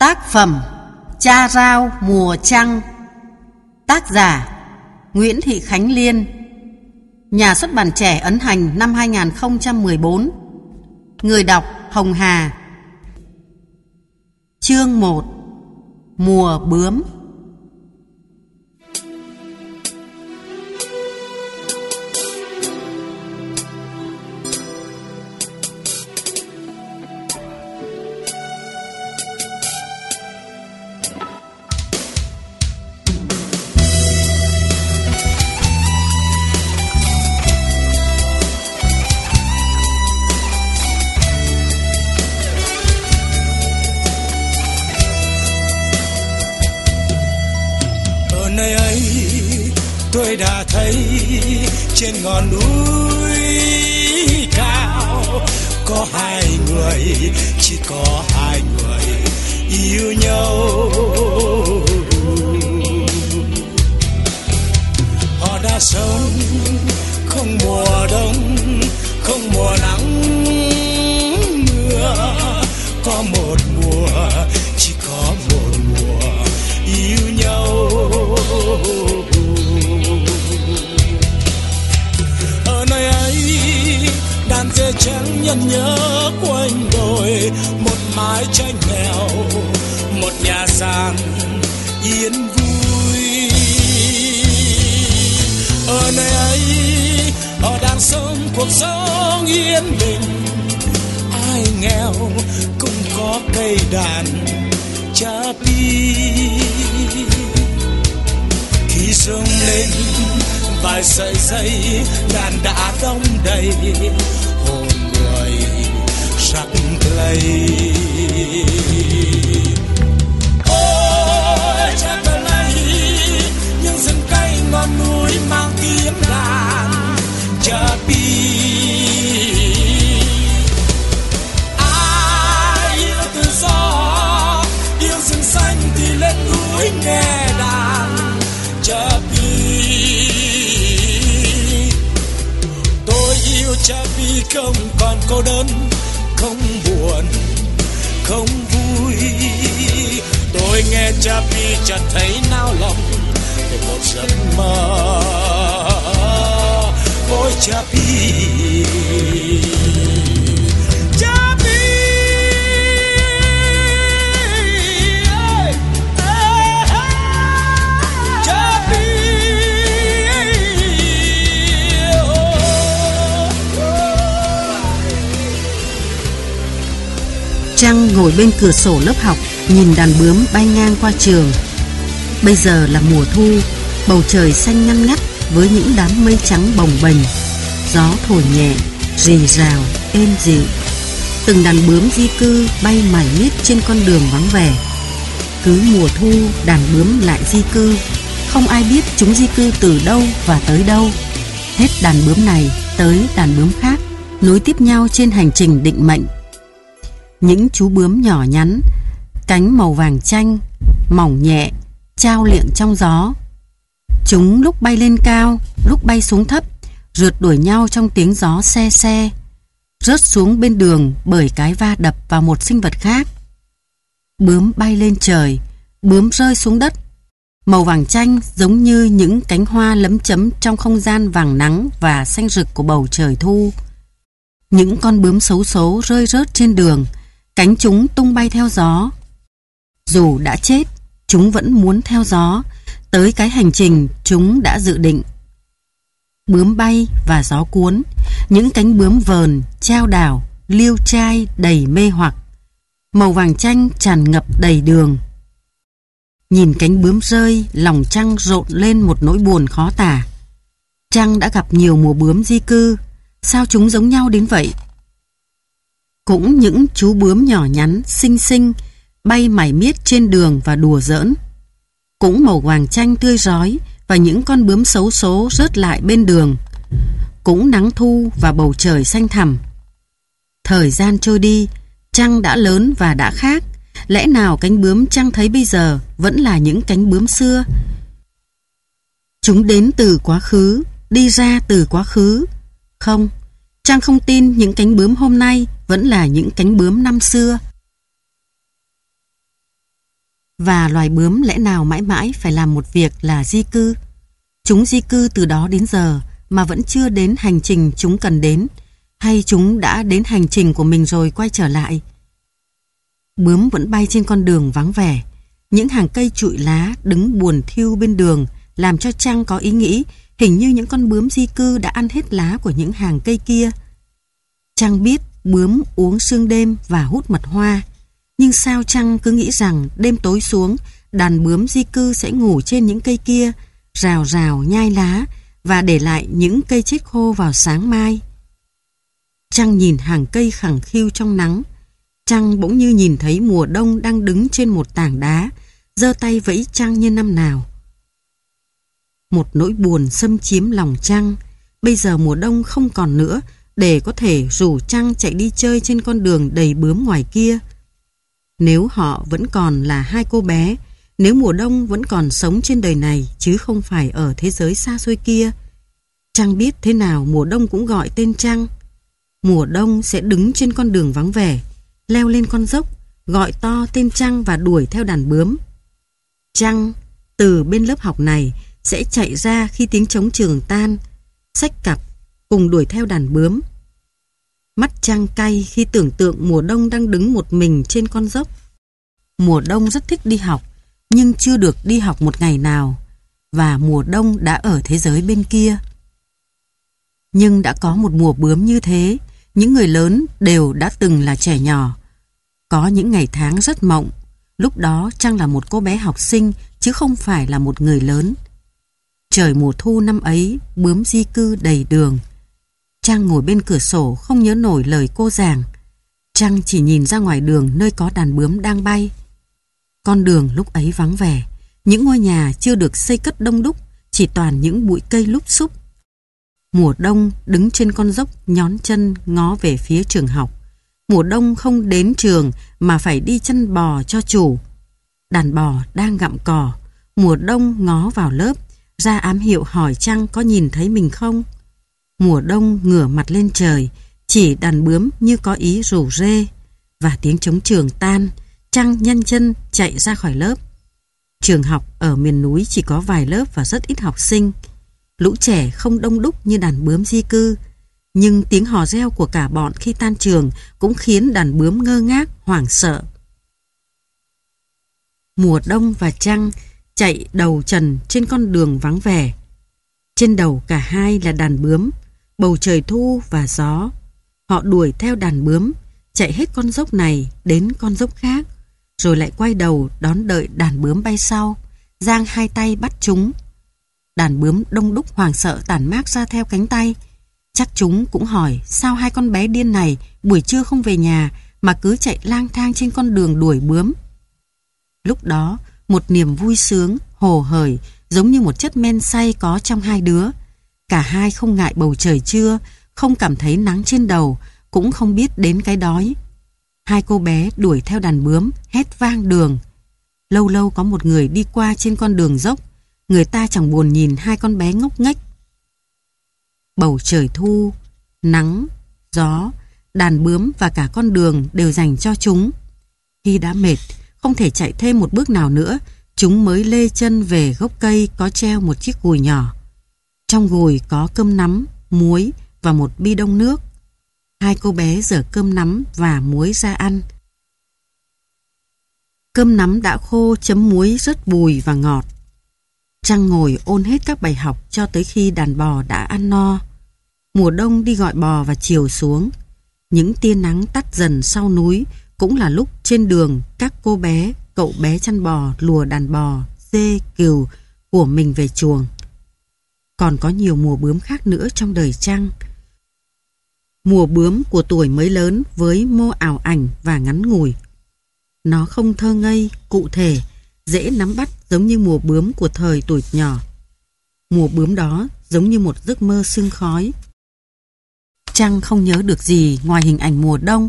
Tác phẩm Cha Rao Mùa Trăng. Tác giả Nguyễn Thị Khánh Liên. Nhà xuất bản trẻ ấn hành năm 2014 Người đọc Hồng Hà. Chương 1 Mùa bướm. Ngọn núi cao có hai người chỉ có hai người yêu nhau. Sống yên bình ai nghèo cũng có cây đàn cha pi. Khi sông lên, vài sợi dây đàn đã đông đầy. Hồn người sắc lây ôi, cha cờ lây những rừng cây ngọn núi mang tiếng đàn Chapi, ai yêu tự do yêu rừng xanh thì lên núi nghe đàn Chapi tôi yêu Chapi không còn cô đơn không buồn không vui. Tôi nghe Chapi chợt thấy nao lòng về một giấc mơ voi Chapi Chapi Trăng ngồi bên cửa sổ lớp học, Nhìn đàn bướm bay ngang qua trường. Bây giờ là mùa thu, Bầu trời xanh ngăn ngắt với những đám mây trắng bồng bềnh Gió thổi nhẹ Rì rào, êm dịu. Từng đàn bướm di cư Bay mải miết trên con đường vắng vẻ. Cứ mùa thu Đàn bướm lại di cư. Không ai biết chúng di cư từ đâu Và tới đâu. Hết đàn bướm này tới đàn bướm khác Nối tiếp nhau trên hành trình định mệnh. Những chú bướm nhỏ nhắn, cánh màu vàng chanh, mỏng nhẹ, trao liệng trong gió. Chúng lúc bay lên cao, lúc bay xuống thấp, rượt đuổi nhau trong tiếng gió xe xe, rớt xuống bên đường bởi cái va đập vào một sinh vật khác. Bướm bay lên trời, bướm rơi xuống đất. Màu vàng chanh giống như những cánh hoa lấm chấm trong không gian vàng nắng và xanh rực của bầu trời thu. Những con bướm xấu xố rơi rớt trên đường, cánh chúng tung bay theo gió. Dù đã chết, chúng vẫn muốn theo gió, tới cái hành trình chúng đã dự định. Bướm bay và gió cuốn, những cánh bướm vờn, trao đảo, liêu trai đầy mê hoặc. Màu vàng chanh tràn ngập đầy đường. Nhìn cánh bướm rơi, lòng trăng rộn lên một nỗi buồn khó tả. Trăng đã gặp nhiều mùa bướm di cư, sao chúng giống nhau đến vậy? Cũng những chú bướm nhỏ nhắn, xinh xinh, bay mải miết trên đường và đùa giỡn. Cũng màu vàng chanh tươi rói và những con bướm xấu số rớt lại bên đường. Cũng nắng thu và bầu trời xanh thẳm. Thời gian trôi đi, trăng đã lớn và đã khác. Lẽ nào cánh bướm trăng thấy bây giờ vẫn là những cánh bướm xưa? Chúng đến từ quá khứ, đi ra từ quá khứ. Không, Trang không tin những cánh bướm hôm nay vẫn là những cánh bướm năm xưa. Và loài bướm lẽ nào mãi mãi phải làm một việc là di cư? Chúng di cư từ đó đến giờ mà vẫn chưa đến hành trình chúng cần đến, hay chúng đã đến hành trình của mình rồi quay trở lại? Bướm vẫn bay trên con đường vắng vẻ. Những hàng cây trụi lá đứng buồn thiêu bên đường làm cho Trăng có ý nghĩ hình như những con bướm di cư đã ăn hết lá của những hàng cây kia. Trăng biết bướm uống sương đêm và hút mật hoa. Nhưng sao chăng cứ nghĩ rằng đêm tối xuống, đàn bướm di cư sẽ ngủ trên những cây kia, rào rào nhai lá và để lại những cây chết khô vào sáng mai. Trăng nhìn hàng cây khẳng khiu trong nắng. Trăng bỗng như nhìn thấy mùa đông đang đứng trên một tảng đá, giơ tay vẫy trăng như năm nào. Một nỗi buồn xâm chiếm lòng trăng. Bây giờ mùa đông không còn nữa, để có thể rủ trăng chạy đi chơi trên con đường đầy bướm ngoài kia. Nếu họ vẫn còn là hai cô bé, nếu mùa đông vẫn còn sống trên đời này chứ không phải ở thế giới xa xôi kia, Trăng biết thế nào mùa đông cũng gọi tên Trăng. Mùa đông sẽ đứng trên con đường vắng vẻ, leo lên con dốc, gọi to tên Trăng và đuổi theo đàn bướm. Trăng, từ bên lớp học này, sẽ chạy ra khi tiếng trống trường tan, sách cặp, cùng đuổi theo đàn bướm. Mắt Trăng cay khi tưởng tượng mùa đông đang đứng một mình trên con dốc. Mùa đông rất thích đi học, nhưng chưa được đi học một ngày nào, và mùa đông đã ở thế giới bên kia. Nhưng đã có một mùa bướm như thế, những người lớn đều đã từng là trẻ nhỏ. Có những ngày tháng rất mộng, lúc đó Trang là một cô bé học sinh chứ không phải là một người lớn. Trời mùa thu năm ấy, bướm di cư đầy đường. Trang ngồi bên cửa sổ không nhớ nổi lời cô giảng. Trang chỉ nhìn ra ngoài đường nơi có đàn bướm đang bay. Con đường lúc ấy vắng vẻ, những ngôi nhà chưa được xây cất đông đúc, chỉ toàn những bụi cây lúc xúc. Mùa đông đứng trên con dốc nhón chân ngó về phía trường học. Mùa đông không đến trường mà phải đi chân bò cho chủ. Đàn bò đang gặm cỏ. Mùa đông ngó vào lớp, ra ám hiệu hỏi Trang có nhìn thấy mình không. Mùa đông ngửa mặt lên trời, chỉ đàn bướm như có ý rủ rê. Và tiếng trống trường tan, Trăng nhân chân chạy ra khỏi lớp. Trường học ở miền núi chỉ có vài lớp và rất ít học sinh. Lũ trẻ không đông đúc như đàn bướm di cư, nhưng tiếng hò reo của cả bọn khi tan trường cũng khiến đàn bướm ngơ ngác, hoảng sợ. Mùa đông và trăng chạy đầu trần trên con đường vắng vẻ. Trên đầu cả hai là đàn bướm, bầu trời thu và gió. Họ đuổi theo đàn bướm, chạy hết con dốc này đến con dốc khác, rồi lại quay đầu đón đợi đàn bướm bay sau, giang hai tay bắt chúng. Đàn bướm đông đúc hoàng sợ tản mát ra theo cánh tay. Chắc chúng cũng hỏi sao hai con bé điên này buổi trưa không về nhà mà cứ chạy lang thang trên con đường đuổi bướm. Lúc đó, một niềm vui sướng, hồ hởi, giống như một chất men say có trong hai đứa. Cả hai không ngại bầu trời trưa, không cảm thấy nắng trên đầu, cũng không biết đến cái đói. Hai cô bé đuổi theo đàn bướm, hét vang đường. Lâu lâu có một người đi qua trên con đường dốc, người ta chẳng buồn nhìn hai con bé ngốc nghếch. Bầu trời thu, nắng, gió, đàn bướm và cả con đường đều dành cho chúng. Khi đã mệt, không thể chạy thêm một bước nào nữa, chúng mới lê chân về gốc cây có treo một chiếc gùi nhỏ. Trong gùi có cơm nắm, muối và một bi đông nước. Hai cô bé dở cơm nắm và muối ra ăn. Cơm nắm đã khô chấm muối rất bùi và ngọt. Trăng ngồi ôn hết các bài học cho tới khi đàn bò đã ăn no. Mùa đông đi gọi bò và chiều xuống. Những tia nắng tắt dần sau núi cũng là lúc trên đường các cô bé, cậu bé chăn bò, lùa đàn bò, dê, cừu của mình về chuồng. Còn có nhiều mùa bướm khác nữa trong đời Trăng. Mùa bướm của tuổi mới lớn với mô ảo ảnh và ngắn ngủi. Nó không thơ ngây, cụ thể, dễ nắm bắt giống như mùa bướm của thời tuổi nhỏ. Mùa bướm đó giống như một giấc mơ sương khói. Trăng không nhớ được gì ngoài hình ảnh mùa đông,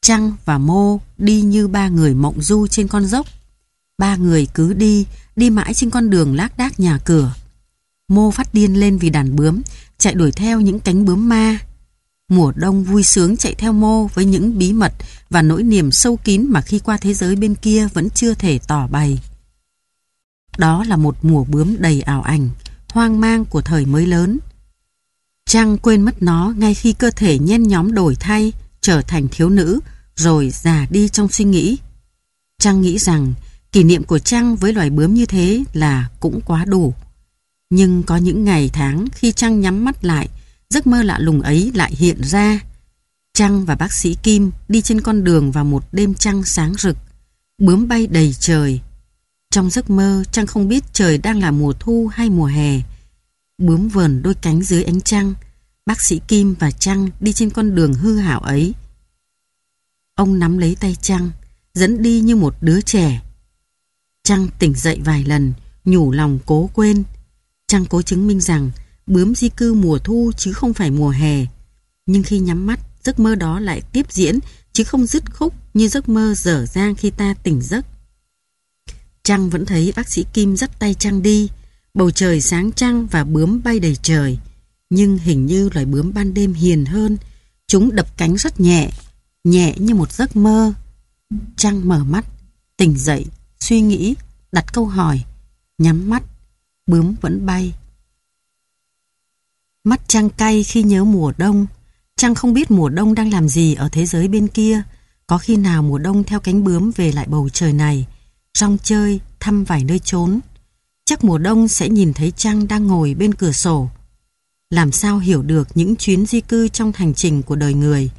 Trăng và Mô đi như ba người mộng du trên con dốc. Ba người cứ đi, đi mãi trên con đường lác đác nhà cửa. Mô phát điên lên vì đàn bướm, chạy đuổi theo những cánh bướm ma. mùa đông vui sướng chạy theo mô với những bí mật và nỗi niềm sâu kín mà khi qua thế giới bên kia vẫn chưa thể tỏ bày. Đó là một mùa bướm đầy ảo ảnh, hoang mang của thời mới lớn. Trăng quên mất nó ngay khi cơ thể nhen nhóm đổi thay, trở thành thiếu nữ, rồi già đi trong suy nghĩ. Trăng nghĩ rằng kỷ niệm của Trăng với loài bướm như thế là cũng quá đủ. Nhưng có những ngày tháng khi Trăng nhắm mắt lại, giấc mơ lạ lùng ấy lại hiện ra. Trăng và bác sĩ Kim đi trên con đường vào một đêm trăng sáng rực. Bướm bay đầy trời. Trong giấc mơ, Trăng không biết trời đang là mùa thu hay mùa hè. Bướm vờn đôi cánh dưới ánh trăng. Bác sĩ Kim và Trăng đi trên con đường hư hảo ấy. Ông nắm lấy tay Trăng, dẫn đi như một đứa trẻ. Trăng tỉnh dậy vài lần, nhủ lòng cố quên. Trăng cố chứng minh rằng bướm di cư mùa thu chứ không phải mùa hè. Nhưng khi nhắm mắt, giấc mơ đó lại tiếp diễn chứ không dứt khúc như giấc mơ dở dang khi ta tỉnh giấc. Trăng vẫn thấy bác sĩ Kim dắt tay Trăng đi, bầu trời sáng trăng và bướm bay đầy trời. Nhưng hình như loài bướm ban đêm hiền hơn, chúng đập cánh rất nhẹ, nhẹ như một giấc mơ. Trăng mở mắt, tỉnh dậy, suy nghĩ, đặt câu hỏi, nhắm mắt, bướm vẫn bay. Mắt Trăng cay khi nhớ mùa đông, Trăng không biết mùa đông đang làm gì ở thế giới bên kia, có khi nào mùa đông theo cánh bướm về lại bầu trời này, rong chơi, thăm vài nơi trốn. Chắc mùa đông sẽ nhìn thấy Trăng đang ngồi bên cửa sổ. Làm sao hiểu được những chuyến di cư trong hành trình của đời người.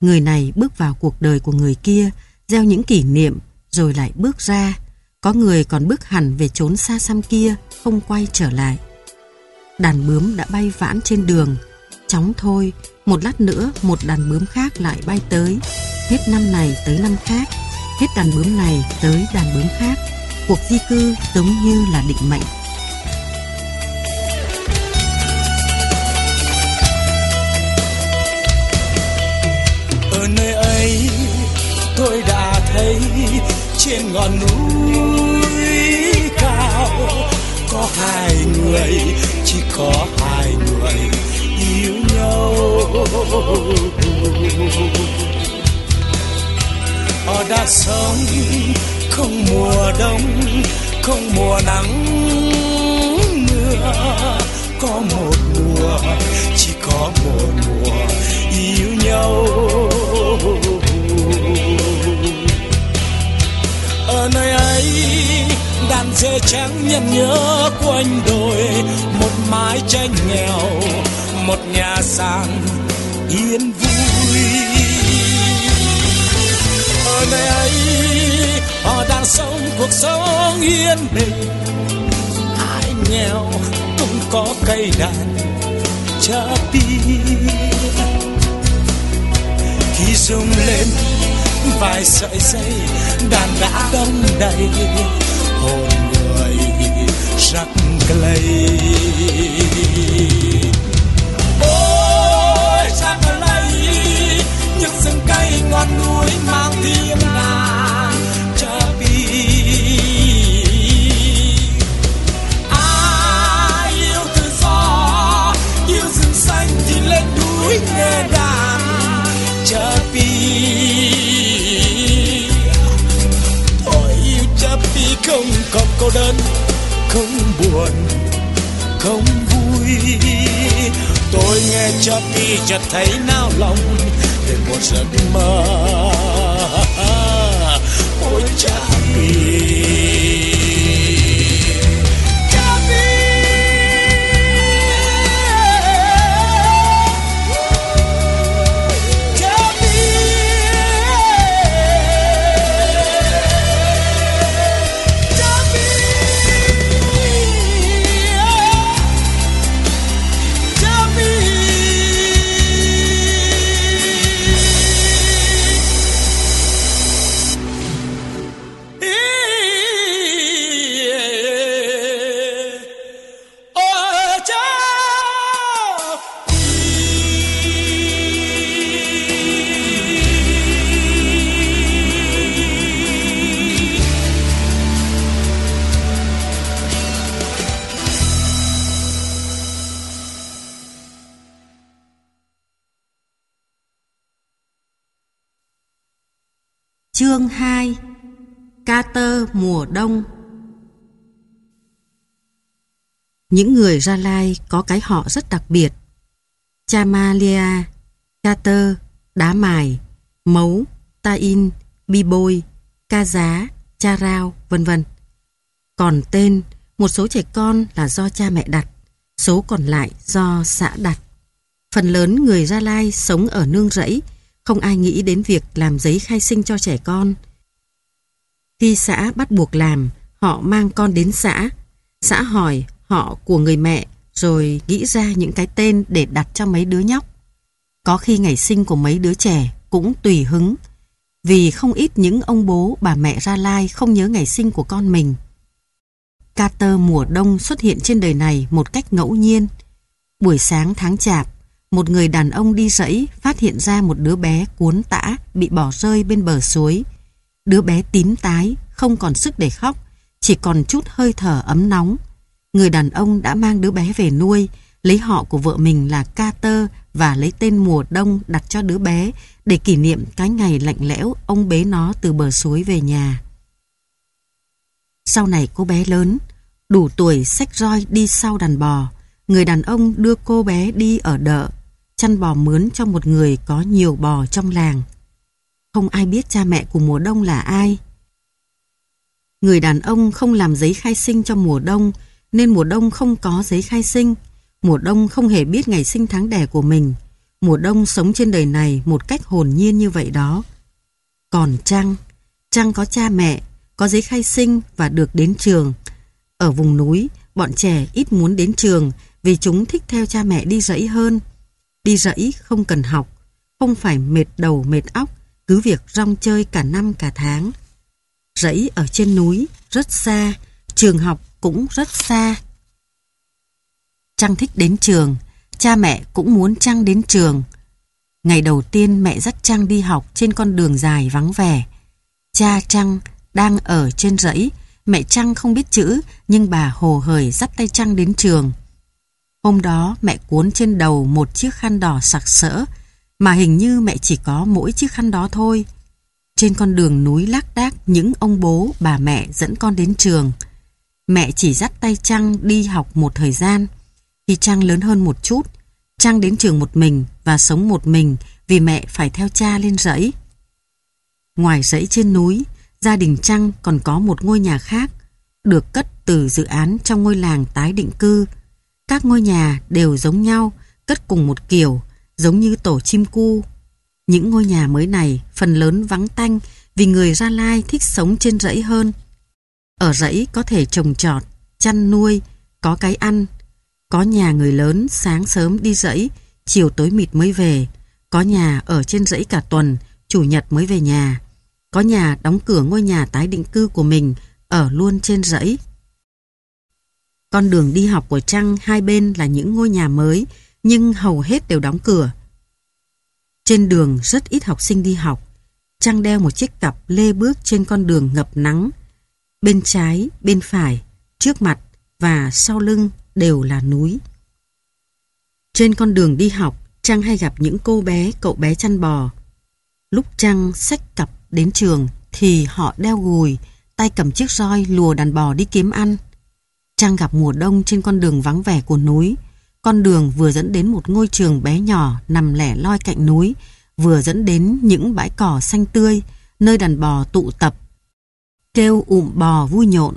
Người này bước vào cuộc đời của người kia, gieo những kỷ niệm, rồi lại bước ra. Có người còn bước hẳn về trốn xa xăm kia, không quay trở lại. Đàn bướm đã bay vãn trên đường. Chóng thôi, một lát nữa một đàn bướm khác lại bay tới. Hết năm này tới năm khác, hết đàn bướm này tới đàn bướm khác. Cuộc di cư giống như là định mệnh. Ở nơi ấy tôi đã thấy trên ngọn núi cao. Có hai người, chỉ có hai người yêu nhau. Họ đã sống không mùa đông, không mùa nắng mưa. Có một mùa, chỉ có một mùa yêu nhau. Ở nơi ấy, đàn dê trắng nhận nhớ quanh đồi, một mái tranh nghèo, một nhà sàn yên vui. Ở nơi ấy, họ đang sống cuộc sống yên bình. Ai nghèo cũng có cây đàn cha pi khi rung lên vài sợi dây, đàn đã đông đầy. Hồn người rắc lây. Ôi, rắc lây, những rừng cây ngọn núi mang tiếng ngàn không còn cô đơn, không buồn, không vui. Tôi nghe cha đi, chợt thấy nao lòng về một giấc mơ. Ôi cha vì Ca tơ mùa đông Những người Gia Lai có cái họ rất đặc biệt. Chamalia, Ca tơ, Đá Mài, Mấu, Ta In, Bi Bôi, Ca Giá, Cha Rao, vân vân. Còn tên, một số trẻ con là do cha mẹ đặt, số còn lại do xã đặt. Phần lớn người Gia Lai sống ở nương rẫy, không ai nghĩ đến việc làm giấy khai sinh cho trẻ con. Khi xã bắt buộc làm, họ mang con đến xã. Xã hỏi họ của người mẹ rồi nghĩ ra những cái tên để đặt cho mấy đứa nhóc. Có khi ngày sinh của mấy đứa trẻ cũng tùy hứng, vì không ít những ông bố bà mẹ Ra Lai không nhớ ngày sinh của con mình. Carter mùa đông xuất hiện trên đời này một cách ngẫu nhiên. Buổi sáng tháng chạp, một người đàn ông đi rẫy phát hiện ra một đứa bé cuốn tã bị bỏ rơi bên bờ suối. Đứa bé tím tái, không còn sức để khóc, chỉ còn chút hơi thở ấm nóng. Người đàn ông đã mang đứa bé về nuôi, lấy họ của vợ mình là Carter và lấy tên mùa đông đặt cho đứa bé để kỷ niệm cái ngày lạnh lẽo ông bế nó từ bờ suối về nhà. Sau này cô bé lớn, đủ tuổi xách roi đi sau đàn bò, người đàn ông đưa cô bé đi ở đợ, chăn bò mướn cho một người có nhiều bò trong làng. Không ai biết cha mẹ của mùa đông là ai. Người đàn ông không làm giấy khai sinh cho mùa đông, nên mùa đông không có giấy khai sinh. Mùa đông không hề biết ngày sinh tháng đẻ của mình. Mùa đông sống trên đời này một cách hồn nhiên như vậy đó. Còn Trăng, Trăng có cha mẹ, có giấy khai sinh và được đến trường. Ở vùng núi, bọn trẻ ít muốn đến trường vì chúng thích theo cha mẹ đi rẫy hơn. Đi rẫy không cần học, không phải mệt đầu mệt óc, cứ việc rong chơi cả năm cả tháng. Rẫy ở trên núi, rất xa, trường học cũng rất xa. Trăng thích đến trường, cha mẹ cũng muốn Trăng đến trường. Ngày đầu tiên mẹ dắt Trăng đi học trên con đường dài vắng vẻ. Cha Trăng đang ở trên rẫy, mẹ Trăng không biết chữ nhưng bà hồ hởi dắt tay Trăng đến trường. Hôm đó mẹ cuốn trên đầu một chiếc khăn đỏ sặc sỡ, mà hình như mẹ chỉ có mỗi chiếc khăn đó thôi. Trên con đường núi lác đác những ông bố, bà mẹ dẫn con đến trường. Mẹ chỉ dắt tay Trăng đi học một thời gian. Khi Trăng lớn hơn một chút, Trăng đến trường một mình và sống một mình vì mẹ phải theo cha lên rẫy. Ngoài rẫy trên núi, gia đình Trăng còn có một ngôi nhà khác, được cất từ dự án trong ngôi làng tái định cư. Các ngôi nhà đều giống nhau, cất cùng một kiểu, giống như tổ chim cu. Những ngôi nhà mới này phần lớn vắng tanh vì người Gia Lai thích sống trên rẫy hơn. Ở rẫy có thể trồng trọt, chăn nuôi, có cái ăn. Có nhà người lớn sáng sớm đi rẫy, chiều tối mịt mới về. Có nhà ở trên rẫy cả tuần, chủ nhật mới về nhà. Có nhà đóng cửa ngôi nhà tái định cư của mình, ở luôn trên rẫy. Con đường đi học của Trăng hai bên là những ngôi nhà mới, nhưng hầu hết đều đóng cửa. Trên đường rất ít học sinh đi học. trang đeo một chiếc cặp lê bước trên con đường ngập nắng. Bên trái, bên phải, trước mặt và sau lưng đều là núi. Trên con đường đi học, trang hay gặp những cô bé, cậu bé chăn bò. Lúc trang xách cặp đến trường thì họ đeo gùi, tay cầm chiếc roi lùa đàn bò đi kiếm ăn. trang gặp mùa đông trên con đường vắng vẻ của núi. Con đường vừa dẫn đến một ngôi trường bé nhỏ nằm lẻ loi cạnh núi, vừa dẫn đến những bãi cỏ xanh tươi, nơi đàn bò tụ tập. Kêu ụm bò vui nhộn.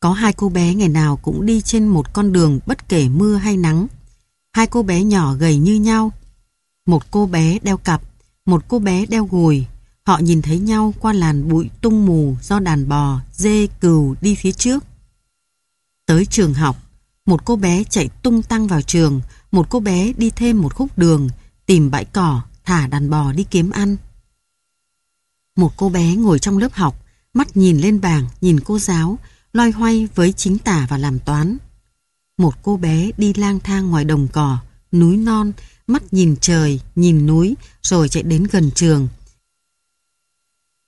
Có hai cô bé ngày nào cũng đi trên một con đường bất kể mưa hay nắng. Hai cô bé nhỏ gầy như nhau. Một cô bé đeo cặp, một cô bé đeo gùi. Họ nhìn thấy nhau qua làn bụi tung mù do đàn bò, dê, cừu đi phía trước. Tới trường học, một cô bé chạy tung tăng vào trường, một cô bé đi thêm một khúc đường, tìm bãi cỏ, thả đàn bò đi kiếm ăn. Một cô bé ngồi trong lớp học, mắt nhìn lên bảng, nhìn cô giáo, loay hoay với chính tả và làm toán. Một cô bé đi lang thang ngoài đồng cỏ, núi non, mắt nhìn trời, nhìn núi, rồi chạy đến gần trường.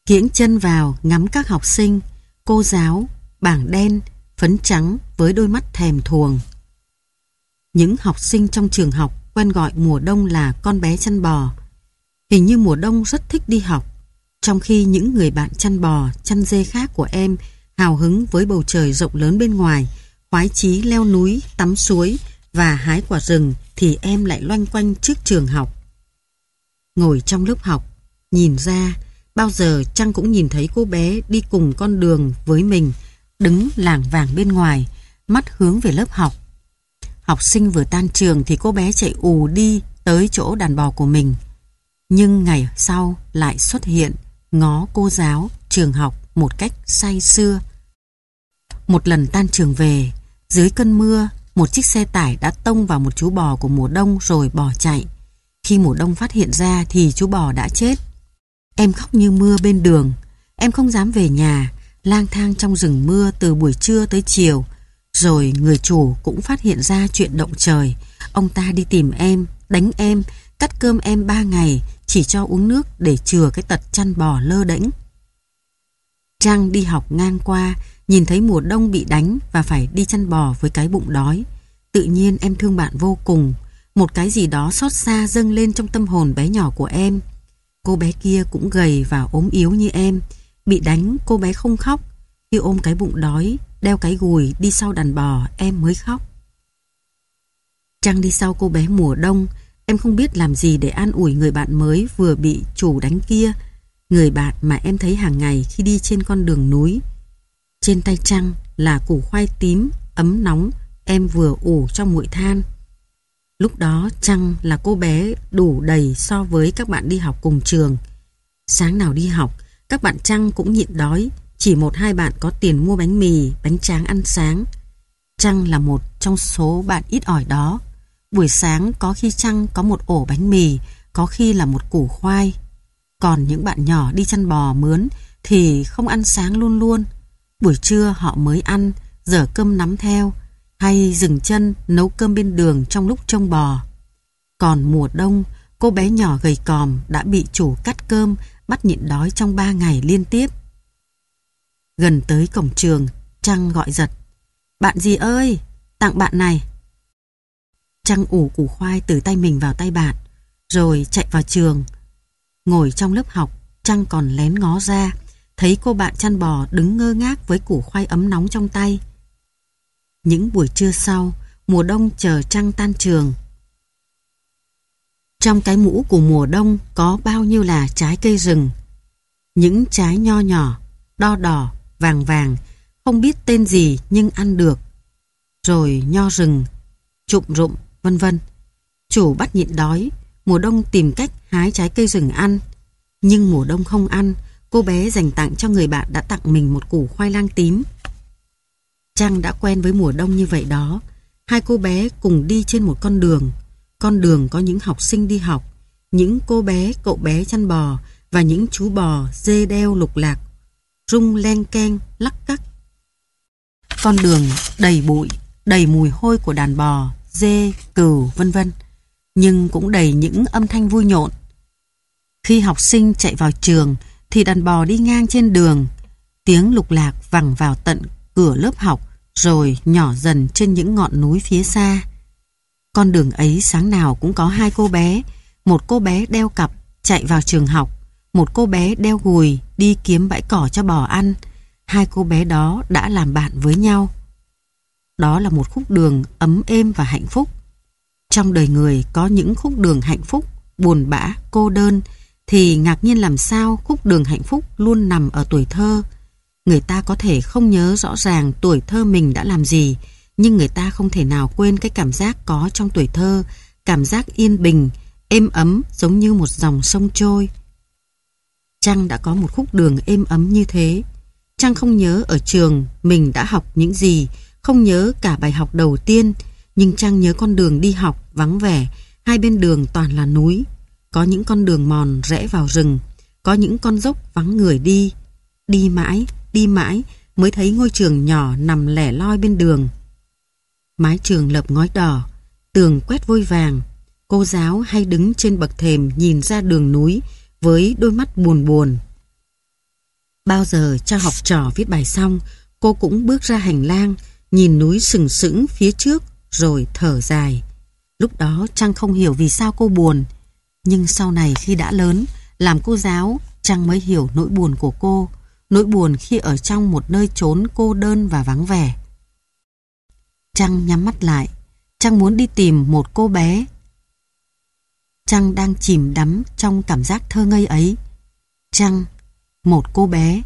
Kiễng chân vào ngắm các học sinh, cô giáo, bảng đen, phấn trắng với đôi mắt thèm thuồng. Những học sinh trong trường học quen gọi mùa đông là con bé chăn bò. Hình như mùa đông rất thích đi học. Trong khi những người bạn chăn bò, chăn dê khác của em hào hứng với bầu trời rộng lớn bên ngoài, khoái chí leo núi, tắm suối và hái quả rừng thì em lại loanh quanh trước trường học. Ngồi trong lớp học, nhìn ra, bao giờ Trăng cũng nhìn thấy cô bé đi cùng con đường với mình, đứng lảng vàng bên ngoài, mắt hướng về lớp học. Học sinh vừa tan trường thì cô bé chạy ù đi tới chỗ đàn bò của mình. Nhưng ngày sau lại xuất hiện, ngó cô giáo, trường học một cách say xưa. Một lần tan trường về, dưới cơn mưa, một chiếc xe tải đã tông vào một chú bò của mùa đông rồi bò chạy. Khi mùa đông phát hiện ra thì chú bò đã chết. Em khóc như mưa bên đường. Em không dám về nhà, lang thang trong rừng mưa từ buổi trưa tới chiều. Rồi người chủ cũng phát hiện ra chuyện động trời. Ông ta đi tìm em, đánh em, cắt cơm em ba ngày, chỉ cho uống nước để chừa cái tật chăn bò lơ đễnh. Trang đi học ngang qua, nhìn thấy mùa đông bị đánh và phải đi chăn bò với cái bụng đói. Tự nhiên em thương bạn vô cùng, một cái gì đó xót xa dâng lên trong tâm hồn bé nhỏ của em. Cô bé kia cũng gầy và ốm yếu như em, bị đánh cô bé không khóc, khi ôm cái bụng đói, đeo cái gùi đi sau đàn bò em mới khóc. Trăng đi sau cô bé mùa đông, em không biết làm gì để an ủi người bạn mới vừa bị chủ đánh kia, người bạn mà em thấy hàng ngày khi đi trên con đường núi. Trên tay Trăng là củ khoai tím, ấm nóng, em vừa ủ trong muội than. Lúc đó Trăng là cô bé đủ đầy so với các bạn đi học cùng trường. Sáng nào đi học, các bạn Trăng cũng nhịn đói, chỉ một hai bạn có tiền mua bánh mì, bánh tráng ăn sáng. Trăng là một trong số bạn ít ỏi đó. Buổi sáng có khi Trăng có một ổ bánh mì, có khi là một củ khoai. Còn những bạn nhỏ đi chăn bò mướn thì không ăn sáng luôn luôn. Buổi trưa họ mới ăn, dở cơm nắm theo, hay dừng chân nấu cơm bên đường trong lúc trông bò. Còn mùa đông, cô bé nhỏ gầy còm đã bị chủ cắt cơm, bắt nhịn đói trong ba ngày liên tiếp. Gần tới cổng trường, Trăng gọi giật. Bạn gì ơi, tặng bạn này. Trăng ủ củ khoai từ tay mình vào tay bạn, rồi chạy vào trường. Ngồi trong lớp học, Trăng còn lén ngó ra, thấy cô bạn chăn bò đứng ngơ ngác với củ khoai ấm nóng trong tay. Những buổi trưa sau, mùa đông chờ trăng tan trường. Trong cái mũ của mùa đông có bao nhiêu là trái cây rừng. Những trái nho nhỏ, đo đỏ, vàng vàng, không biết tên gì nhưng ăn được. Rồi nho rừng, trụm rụm, vân vân. Chủ bắt nhịn đói, mùa đông tìm cách hái trái cây rừng ăn. Nhưng mùa đông không ăn, cô bé dành tặng cho người bạn đã tặng mình một củ khoai lang tím. trang đã quen với mùa đông như vậy đó. Hai cô bé cùng đi trên một con đường. Con đường có những học sinh đi học, những cô bé, cậu bé chăn bò và những chú bò dê đeo lục lạc, rung len keng, lắc cắc. Con đường đầy bụi, đầy mùi hôi của đàn bò, dê, cừu, vân vân, nhưng cũng đầy những âm thanh vui nhộn. Khi học sinh chạy vào trường thì đàn bò đi ngang trên đường, tiếng lục lạc vẳng vào tận cửa lớp học rồi nhỏ dần trên những ngọn núi phía xa. Con đường ấy sáng nào cũng có hai cô bé, một cô bé đeo cặp chạy vào trường học, một cô bé đeo gùi đi kiếm bãi cỏ cho bò ăn. Hai cô bé đó đã làm bạn với nhau. Đó là một khúc đường ấm êm và hạnh phúc. Trong đời người có những khúc đường hạnh phúc, buồn bã, cô đơn, thì ngạc nhiên làm sao khúc đường hạnh phúc luôn nằm ở tuổi thơ. Người ta có thể không nhớ rõ ràng tuổi thơ mình đã làm gì, nhưng người ta không thể nào quên cái cảm giác có trong tuổi thơ, cảm giác yên bình, êm ấm giống như một dòng sông trôi. Trăng đã có một khúc đường êm ấm như thế. Trăng không nhớ ở trường mình đã học những gì, không nhớ cả bài học đầu tiên, nhưng Trăng nhớ con đường đi học vắng vẻ, hai bên đường toàn là núi. Có những con đường mòn rẽ vào rừng, có những con dốc vắng người đi. Đi mãi, đi mãi mới thấy ngôi trường nhỏ nằm lẻ loi bên đường. Mái trường lợp ngói đỏ, tường quét vôi vàng, cô giáo hay đứng trên bậc thềm nhìn ra đường núi với đôi mắt buồn buồn. Bao giờ cho học trò viết bài xong, cô cũng bước ra hành lang, nhìn núi sừng sững phía trước rồi thở dài. Lúc đó Trăng không hiểu vì sao cô buồn, nhưng sau này khi đã lớn, làm cô giáo, Trăng mới hiểu nỗi buồn của cô, nỗi buồn khi ở trong một nơi trốn cô đơn và vắng vẻ. Trăng nhắm mắt lại, Trăng muốn đi tìm một cô bé. Trăng đang chìm đắm trong cảm giác thơ ngây ấy. Trăng, một cô bé,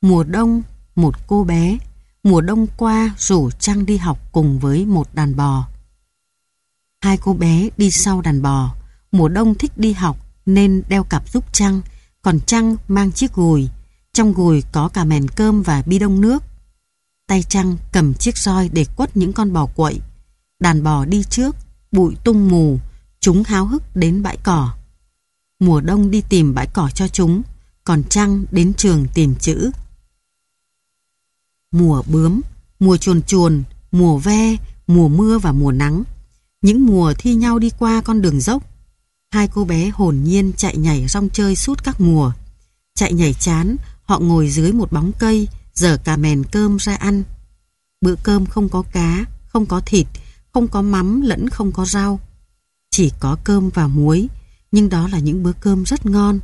mùa đông, một cô bé, mùa đông qua rủ Trăng đi học cùng với một đàn bò. Hai cô bé đi sau đàn bò, mùa đông thích đi học nên đeo cặp giúp Trăng, còn Trăng mang chiếc gùi. Trong gùi có cả mèn cơm và bi đông nước. Tay Trăng cầm chiếc roi để quất những con bò quậy. Đàn bò đi trước, bụi tung mù, chúng háo hức đến bãi cỏ. Mùa đông đi tìm bãi cỏ cho chúng, còn Trăng đến trường tìm chữ. Mùa bướm, mùa chuồn chuồn, mùa ve, mùa mưa và mùa nắng. Những mùa thi nhau đi qua con đường dốc. Hai cô bé hồn nhiên chạy nhảy rong chơi suốt các mùa. Chạy nhảy chán, họ ngồi dưới một bóng cây, dở cả mèn cơm ra ăn. Bữa cơm không có cá, không có thịt, không có mắm lẫn không có rau. Chỉ có cơm và muối, nhưng đó là những bữa cơm rất ngon.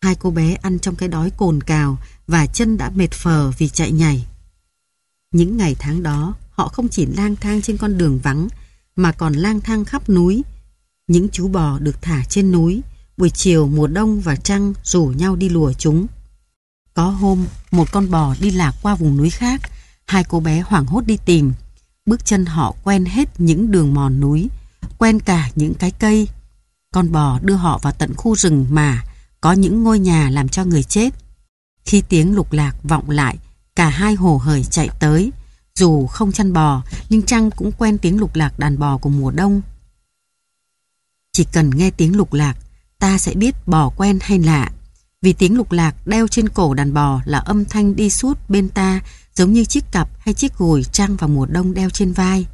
Hai cô bé ăn trong cái đói cồn cào và chân đã mệt phờ vì chạy nhảy. Những ngày tháng đó, họ không chỉ lang thang trên con đường vắng, mà còn lang thang khắp núi. Những chú bò được thả trên núi, buổi chiều mùa đông và trăng rủ nhau đi lùa chúng. Có hôm, một con bò đi lạc qua vùng núi khác, hai cô bé hoảng hốt đi tìm. Bước chân họ quen hết những đường mòn núi, quen cả những cái cây. Con bò đưa họ vào tận khu rừng mà có những ngôi nhà làm cho người chết. Khi tiếng lục lạc vọng lại, cả hai hồ hởi chạy tới. Dù không chăn bò, nhưng Trăng cũng quen tiếng lục lạc đàn bò của mùa đông. Chỉ cần nghe tiếng lục lạc, ta sẽ biết bò quen hay lạ. Vì tiếng lục lạc đeo trên cổ đàn bò là âm thanh đi suốt bên ta giống như chiếc cặp hay chiếc gùi Trăng vào mùa đông đeo trên vai.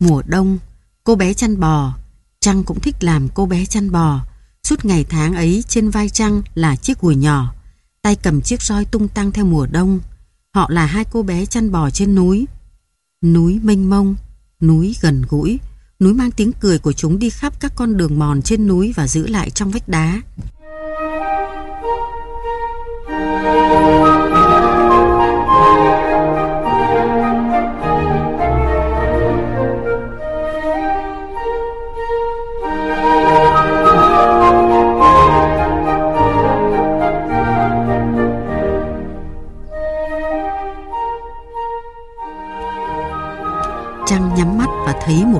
Mùa đông, cô bé chăn bò, Trăng cũng thích làm cô bé chăn bò. Suốt ngày tháng ấy trên vai Trăng là chiếc gùi nhỏ, tay cầm chiếc roi tung tăng theo mùa đông. Họ là hai cô bé chăn bò trên núi. Núi mênh mông, núi gần gũi, núi mang tiếng cười của chúng đi khắp các con đường mòn trên núi và giữ lại trong vách đá.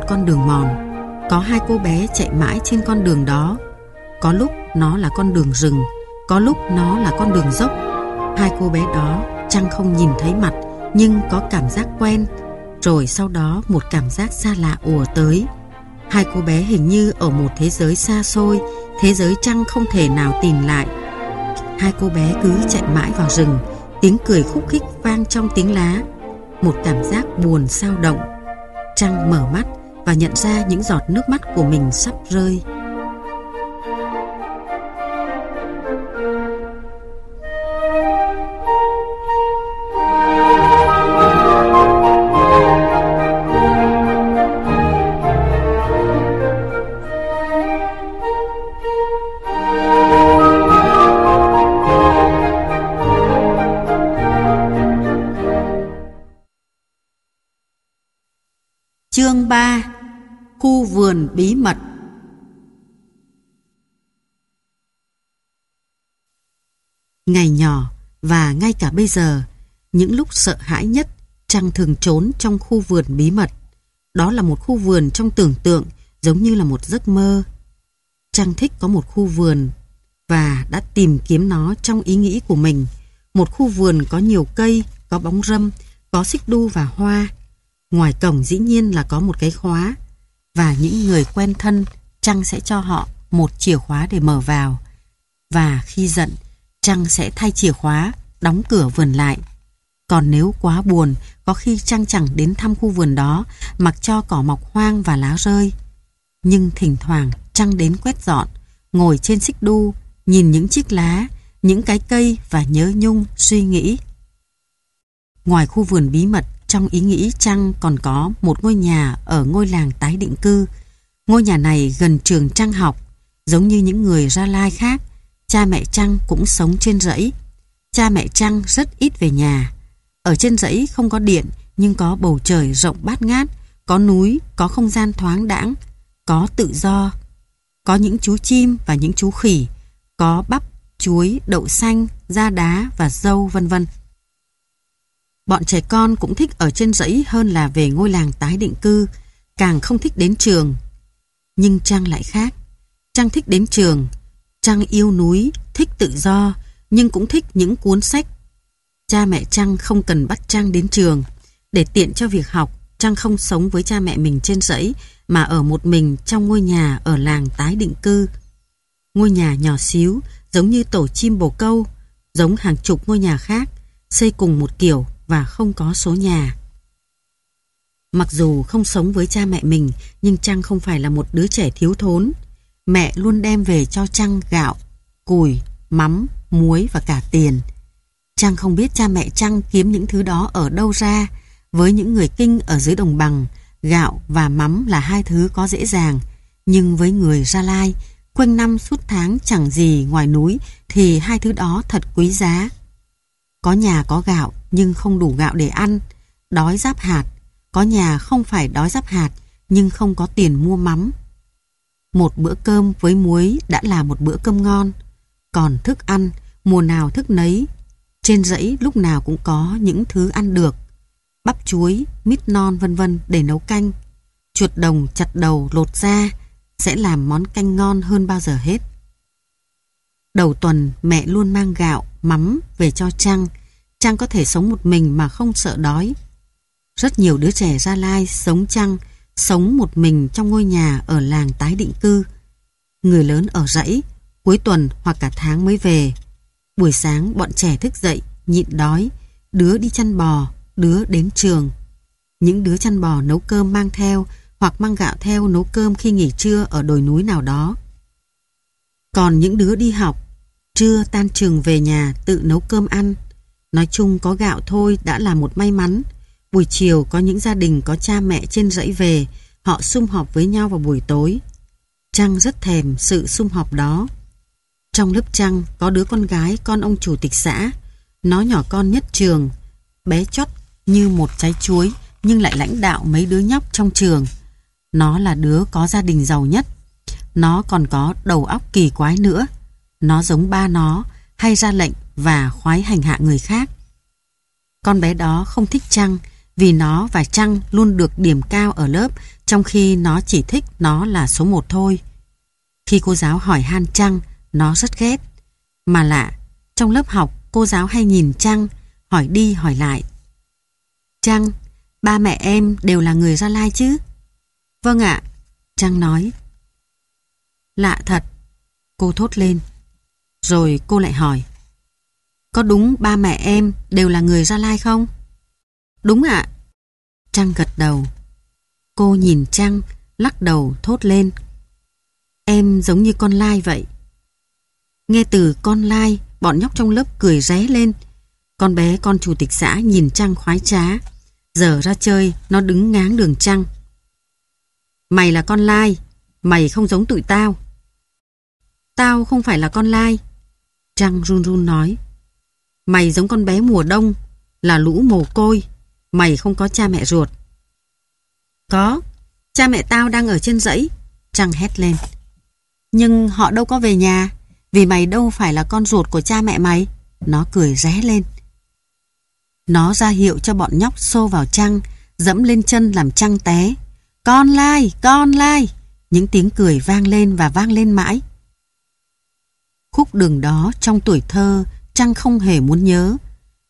Con đường mòn. Có hai cô bé chạy mãi trên con đường đó. Có lúc nó là con đường rừng, có lúc nó là con đường dốc. Hai cô bé đó Trăng không nhìn thấy mặt nhưng có cảm giác quen. Rồi sau đó một cảm giác xa lạ ùa tới. Hai cô bé hình như ở một thế giới xa xôi, thế giới Trăng không thể nào tìm lại. Hai cô bé cứ chạy mãi vào rừng, tiếng cười khúc khích vang trong tiếng lá. Một cảm giác buồn sao động Trăng mở mắt và nhận ra những giọt nước mắt của mình sắp rơi. Chương 3 Khu vườn bí mật Ngày nhỏ và ngay cả bây giờ, những lúc sợ hãi nhất, Trăng thường trốn trong khu vườn bí mật. Đó là một khu vườn trong tưởng tượng, giống như là một giấc mơ. Trăng thích có một khu vườn và đã tìm kiếm nó trong ý nghĩ của mình. Một khu vườn có nhiều cây, có bóng râm, có xích đu và hoa, Ngoài cổng dĩ nhiên là có một cái khóa và những người quen thân Trăng sẽ cho họ một chìa khóa để mở vào. Và khi giận, Trăng sẽ thay chìa khóa, đóng cửa vườn lại. Còn nếu quá buồn, có khi Trăng chẳng đến thăm khu vườn đó, mặc cho cỏ mọc hoang và lá rơi. Nhưng thỉnh thoảng Trăng đến quét dọn, ngồi trên xích đu, nhìn những chiếc lá, những cái cây và nhớ nhung, suy nghĩ. Ngoài khu vườn bí mật, trong ý nghĩ Trăng còn có một ngôi nhà ở ngôi làng tái định cư. Ngôi nhà này gần trường Trăng học, giống như những người Gia Lai khác, cha mẹ Trăng cũng sống trên rẫy. Cha mẹ Trăng rất ít về nhà. Ở trên rẫy không có điện nhưng có bầu trời rộng bát ngát, có núi, có không gian thoáng đãng, có tự do, có những chú chim và những chú khỉ, có bắp, chuối, đậu xanh, da đá và dâu vân vân. Bọn trẻ con cũng thích ở trên dãy hơn là về ngôi làng tái định cư, càng không thích đến trường. Nhưng trang lại khác. trang thích đến trường. trang yêu núi, thích tự do, nhưng cũng thích những cuốn sách. Cha mẹ trang không cần bắt trang đến trường. Để tiện cho việc học, trang không sống với cha mẹ mình trên dãy, mà ở một mình trong ngôi nhà ở làng tái định cư. Ngôi nhà nhỏ xíu, giống như tổ chim bồ câu, giống hàng chục ngôi nhà khác, xây cùng một kiểu và không có số nhà. Mặc dù không sống với cha mẹ mình, nhưng Trăng không phải là một đứa trẻ thiếu thốn. Mẹ luôn đem về cho Trăng gạo, củi, mắm, muối và cả tiền. Trăng không biết cha mẹ Trăng kiếm những thứ đó ở đâu ra. Với những người kinh ở dưới đồng bằng, gạo và mắm là hai thứ có dễ dàng. Nhưng với người Gia Lai, quanh năm suốt tháng chẳng gì ngoài núi thì hai thứ đó thật quý giá. Có nhà có gạo nhưng không đủ gạo để ăn, đói giáp hạt. Có nhà không phải đói giáp hạt nhưng không có tiền mua mắm. Một bữa cơm với muối đã là một bữa cơm ngon. Còn thức ăn, mùa nào thức nấy. Trên dãy lúc nào cũng có những thứ ăn được. Bắp chuối, mít non vân vân để nấu canh. Chuột đồng chặt đầu lột ra sẽ làm món canh ngon hơn bao giờ hết. Đầu tuần mẹ luôn mang gạo, mắm về cho Trăng. Trang có thể sống một mình mà không sợ đói. Rất nhiều đứa trẻ Gia Lai sống chăng sống một mình trong ngôi nhà ở làng tái định cư. Người lớn ở rẫy, cuối tuần hoặc cả tháng mới về. Buổi sáng bọn trẻ thức dậy, nhịn đói, đứa đi chăn bò, đứa đến trường. Những đứa chăn bò nấu cơm mang theo hoặc mang gạo theo nấu cơm khi nghỉ trưa ở đồi núi nào đó. Còn những đứa đi học, trưa tan trường về nhà tự nấu cơm ăn. Nói chung có gạo thôi đã là một may mắn. Buổi chiều có những gia đình có cha mẹ trên dãy về, họ sum họp với nhau vào buổi tối. Trăng rất thèm sự sum họp đó. Trong lớp Trăng có đứa con gái con ông chủ tịch xã. Nó nhỏ con nhất trường, bé chót như một trái chuối nhưng lại lãnh đạo mấy đứa nhóc trong trường. Nó là đứa có gia đình giàu nhất. Nó còn có đầu óc kỳ quái nữa. Nó giống ba nó, hay ra lệnh và khoái hành hạ người khác. Con bé đó không thích Trăng vì nó và Trăng luôn được điểm cao ở lớp trong khi nó chỉ thích nó là số một thôi. Khi cô giáo hỏi han Trăng, nó rất ghét. Mà lạ, trong lớp học cô giáo hay nhìn Trăng, hỏi đi hỏi lại. Trăng, ba mẹ em đều là người Gia Lai chứ? Vâng ạ, Trăng nói. Lạ thật, cô thốt lên. Rồi cô lại hỏi. Có đúng ba mẹ em đều là người Gia Lai không? Đúng ạ. Trăng gật đầu. Cô nhìn Trăng, lắc đầu thốt lên. Em giống như con lai vậy. Nghe từ con lai, bọn nhóc trong lớp cười ré lên. Con bé con chủ tịch xã nhìn Trăng khoái trá. Giờ ra chơi, nó đứng ngáng đường Trăng. Mày là con lai, mày không giống tụi tao. Tao không phải là con lai. Trăng run run nói. Mày giống con bé mùa đông, là lũ mồ côi. Mày không có cha mẹ ruột. Có, cha mẹ tao đang ở trên dãy. Trăng hét lên. Nhưng họ đâu có về nhà, vì mày đâu phải là con ruột của cha mẹ mày. Nó cười ré lên. Nó ra hiệu cho bọn nhóc xô vào Trăng, dẫm lên chân làm Trăng té. Con lai, con lai. Những tiếng cười vang lên và vang lên mãi. Khúc đường đó trong tuổi thơ Trăng không hề muốn nhớ.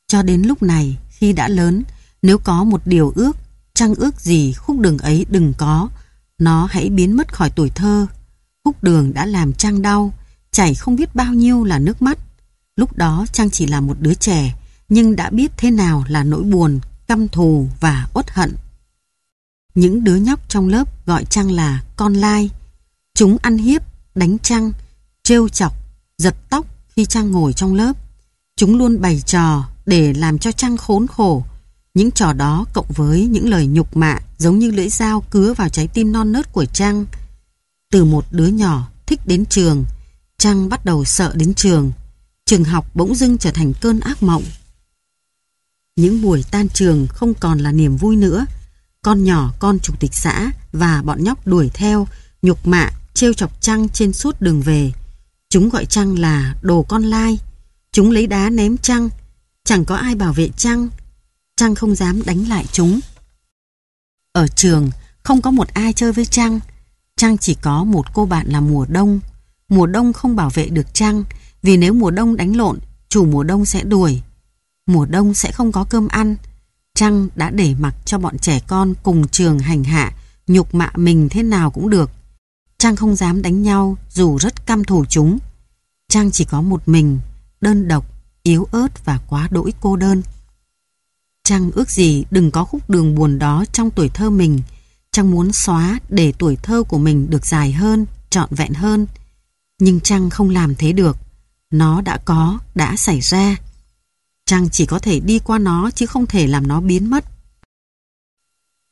Cho đến lúc này, khi đã lớn, nếu có một điều ước, Trăng ước gì khúc đường ấy đừng có, nó hãy biến mất khỏi tuổi thơ. Khúc đường đã làm Trăng đau, chảy không biết bao nhiêu là nước mắt. Lúc đó Trăng chỉ là một đứa trẻ, nhưng đã biết thế nào là nỗi buồn, căm thù và uất hận. Những đứa nhóc trong lớp gọi Trăng là con lai. Chúng ăn hiếp, đánh Trăng, trêu chọc, giật tóc khi Trăng ngồi trong lớp. Chúng luôn bày trò để làm cho Trăng khốn khổ. Những trò đó cộng với những lời nhục mạ giống như lưỡi dao cứa vào trái tim non nớt của Trăng. Từ một đứa nhỏ thích đến trường, Trăng bắt đầu sợ đến trường. Trường học bỗng dưng trở thành cơn ác mộng. Những buổi tan trường không còn là niềm vui nữa. Con nhỏ con chủ tịch xã và bọn nhóc đuổi theo, nhục mạ, trêu chọc Trăng trên suốt đường về. Chúng gọi Trăng là đồ con lai. Chúng lấy đá ném Trăng. Chẳng có ai bảo vệ Trăng. Trăng không dám đánh lại chúng. Ở trường, không có một ai chơi với Trăng. Trăng chỉ có một cô bạn là mùa đông. Mùa đông không bảo vệ được Trăng, vì nếu mùa đông đánh lộn, chủ mùa đông sẽ đuổi. Mùa đông sẽ không có cơm ăn. Trăng đã để mặc cho bọn trẻ con cùng trường hành hạ, nhục mạ mình thế nào cũng được. Trăng không dám đánh nhau dù rất căm thù chúng. Trăng chỉ có một mình, đơn độc, yếu ớt và quá đỗi cô đơn. Chăng ước gì đừng có khúc đường buồn đó trong tuổi thơ mình. Chăng muốn xóa để tuổi thơ của mình được dài hơn, trọn vẹn hơn. Nhưng Trăng không làm thế được. Nó đã có, đã xảy ra. Trăng chỉ có thể đi qua nó chứ không thể làm nó biến mất.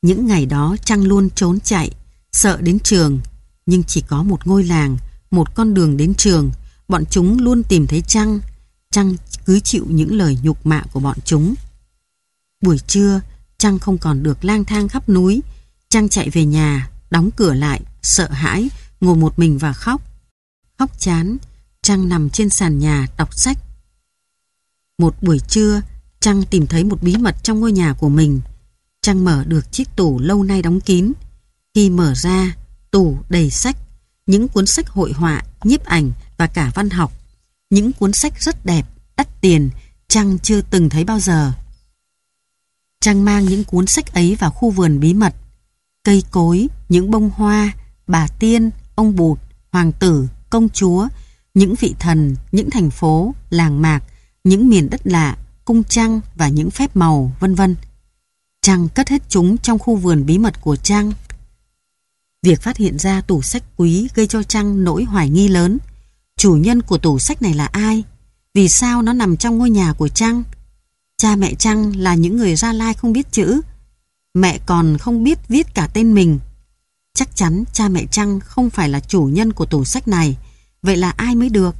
Những ngày đó Trăng luôn trốn chạy, sợ đến trường. Nhưng chỉ có một ngôi làng, một con đường đến trường. Bọn chúng luôn tìm thấy Trăng. Trăng cứ chịu những lời nhục mạ của bọn chúng. Buổi trưa, Trăng không còn được lang thang khắp núi. Trăng chạy về nhà, đóng cửa lại, sợ hãi, ngồi một mình và khóc. Khóc chán, Trăng nằm trên sàn nhà đọc sách. Một buổi trưa, Trăng tìm thấy một bí mật trong ngôi nhà của mình. Trăng mở được chiếc tủ lâu nay đóng kín. Khi mở ra, tủ đầy sách, những cuốn sách hội họa, nhiếp ảnh và cả văn học. Những cuốn sách rất đẹp, đắt tiền, Trăng chưa từng thấy bao giờ. Trăng mang những cuốn sách ấy vào khu vườn bí mật. Cây cối, những bông hoa, bà tiên, ông bụt, hoàng tử, công chúa, những vị thần, những thành phố, làng mạc, những miền đất lạ, cung trăng và những phép màu, vân vân. Trăng cất hết chúng trong khu vườn bí mật của Trăng. Việc phát hiện ra tủ sách quý gây cho Trăng nỗi hoài nghi lớn. Chủ nhân của tủ sách này là ai? Vì sao nó nằm trong ngôi nhà của Trăng? Cha mẹ Trăng là những người Gia Lai không biết chữ. Mẹ còn không biết viết cả tên mình. Chắc chắn cha mẹ Trăng không phải là chủ nhân của tủ sách này. Vậy là ai mới được?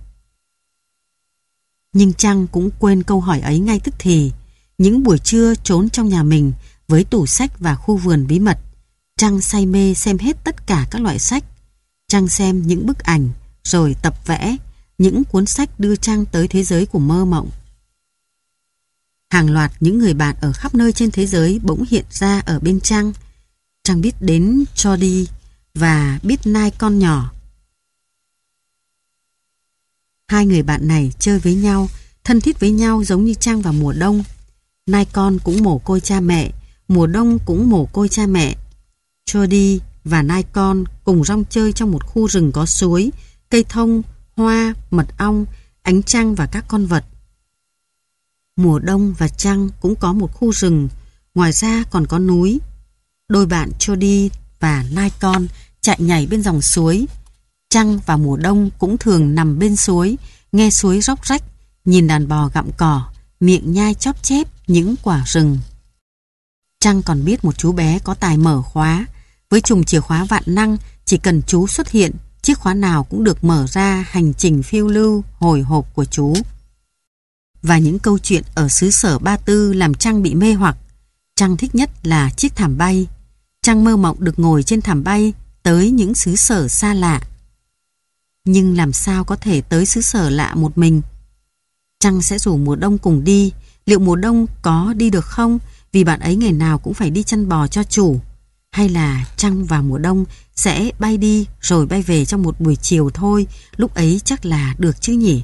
Nhưng Trăng cũng quên câu hỏi ấy ngay tức thì. Những buổi trưa trốn trong nhà mình với tủ sách và khu vườn bí mật. Trăng say mê xem hết tất cả các loại sách. Trăng xem những bức ảnh, rồi tập vẽ, những cuốn sách đưa trang tới thế giới của mơ mộng. Hàng loạt những người bạn ở khắp nơi trên thế giới bỗng hiện ra ở bên trang trang biết đến cho đi và biết nai con nhỏ. Hai người bạn này chơi với nhau, thân thiết với nhau giống như trang vào mùa đông. Nai con cũng mồ côi cha mẹ, mùa đông cũng mồ côi cha mẹ. Jody và Nai con cùng rong chơi trong một khu rừng có suối, cây thông, hoa, mật ong, ánh trăng và các con vật. Mùa đông và trăng cũng có một khu rừng, ngoài ra còn có núi. Đôi bạn Jody và Nai con chạy nhảy bên dòng suối. Trăng và mùa đông cũng thường nằm bên suối, nghe suối róc rách, nhìn đàn bò gặm cỏ, miệng nhai chóp chép những quả rừng. Trăng còn biết một chú bé có tài mở khóa. Với chùm chìa khóa vạn năng, chỉ cần chú xuất hiện, chiếc khóa nào cũng được mở ra hành trình phiêu lưu, hồi hộp của chú. Và những câu chuyện ở xứ sở Ba Tư làm Trăng bị mê hoặc. Trăng thích nhất là chiếc thảm bay. Trăng mơ mộng được ngồi trên thảm bay tới những xứ sở xa lạ. Nhưng làm sao có thể tới xứ sở lạ một mình? Trăng sẽ rủ mùa đông cùng đi. Liệu mùa đông có đi được không? Vì bạn ấy ngày nào cũng phải đi chăn bò cho chủ. Hay là Trăng vào mùa đông sẽ bay đi rồi bay về trong một buổi chiều thôi. Lúc ấy chắc là được chứ nhỉ?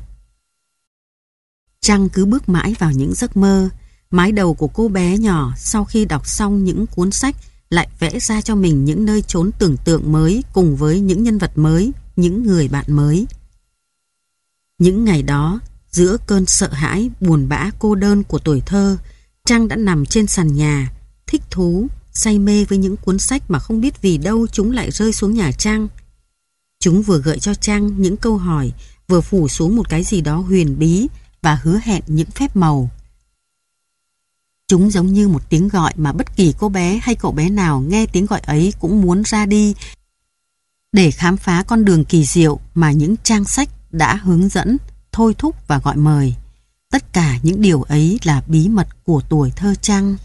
Trăng cứ bước mãi vào những giấc mơ. Mái đầu của cô bé nhỏ sau khi đọc xong những cuốn sách lại vẽ ra cho mình những nơi trốn tưởng tượng mới cùng với những nhân vật mới, những người bạn mới. Những ngày đó, giữa cơn sợ hãi, buồn bã, cô đơn của tuổi thơ, Trăng đã nằm trên sàn nhà, thích thú, say mê với những cuốn sách mà không biết vì đâu chúng lại rơi xuống nhà Trang. Chúng vừa gợi cho Trang những câu hỏi, vừa phủ xuống một cái gì đó huyền bí và hứa hẹn những phép màu. Chúng giống như một tiếng gọi mà bất kỳ cô bé hay cậu bé nào nghe tiếng gọi ấy cũng muốn ra đi để khám phá con đường kỳ diệu mà những trang sách đã hướng dẫn, thôi thúc và gọi mời. Tất cả những điều ấy là bí mật của tuổi thơ Trang.